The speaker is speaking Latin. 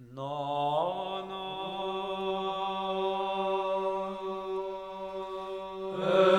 No, no. Eh.